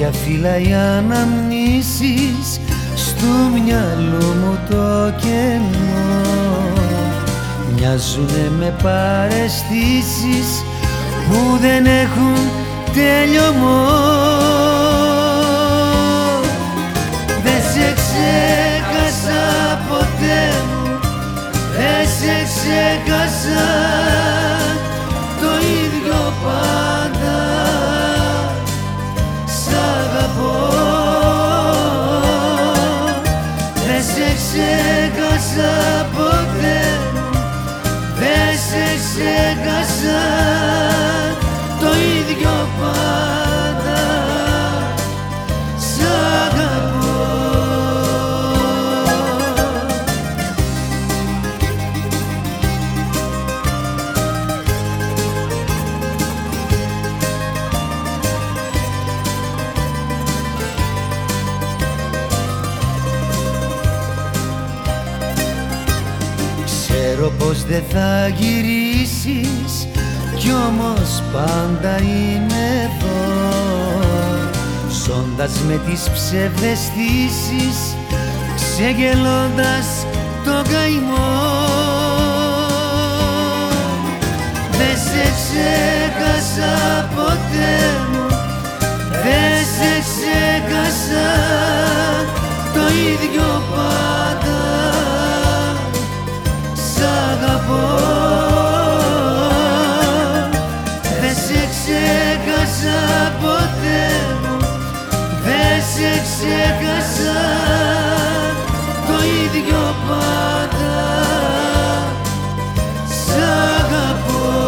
Χίλια φύλλα οι αναμνήσεις Στου μυαλού μου το κενό. Μοιάζουνε με παρεστήσεις Που δεν έχουν τέλειωμό Δεν σε ξέχασα ποτέ. Μου Δεν σε ξέχασα ξέχασα ποτέ. Μου Δεν σε ξέχασα πως δεν θα γυρίσεις Κι όμως πάντα είμαι εδώ. Ζώντας με τις ψευδεστήσεις Ξεγελώντας το καημό. Δεν σε ξέχασα ποτέ μου Δεν σε ξέχασα Το ίδιο Το ίδιο πάντα. Σ' αγαπώ.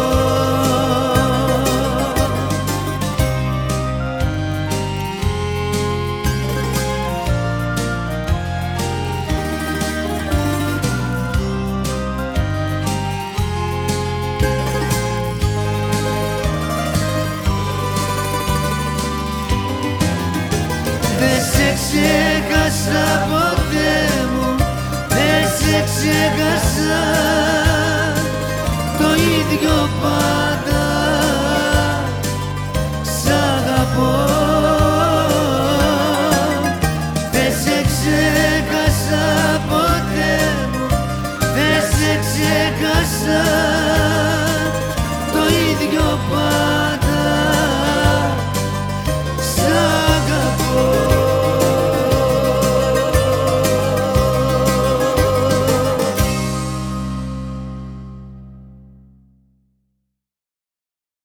Δεν σε ξέχασα ποτέ μου Δεν σε ξέχασα 那些割舍。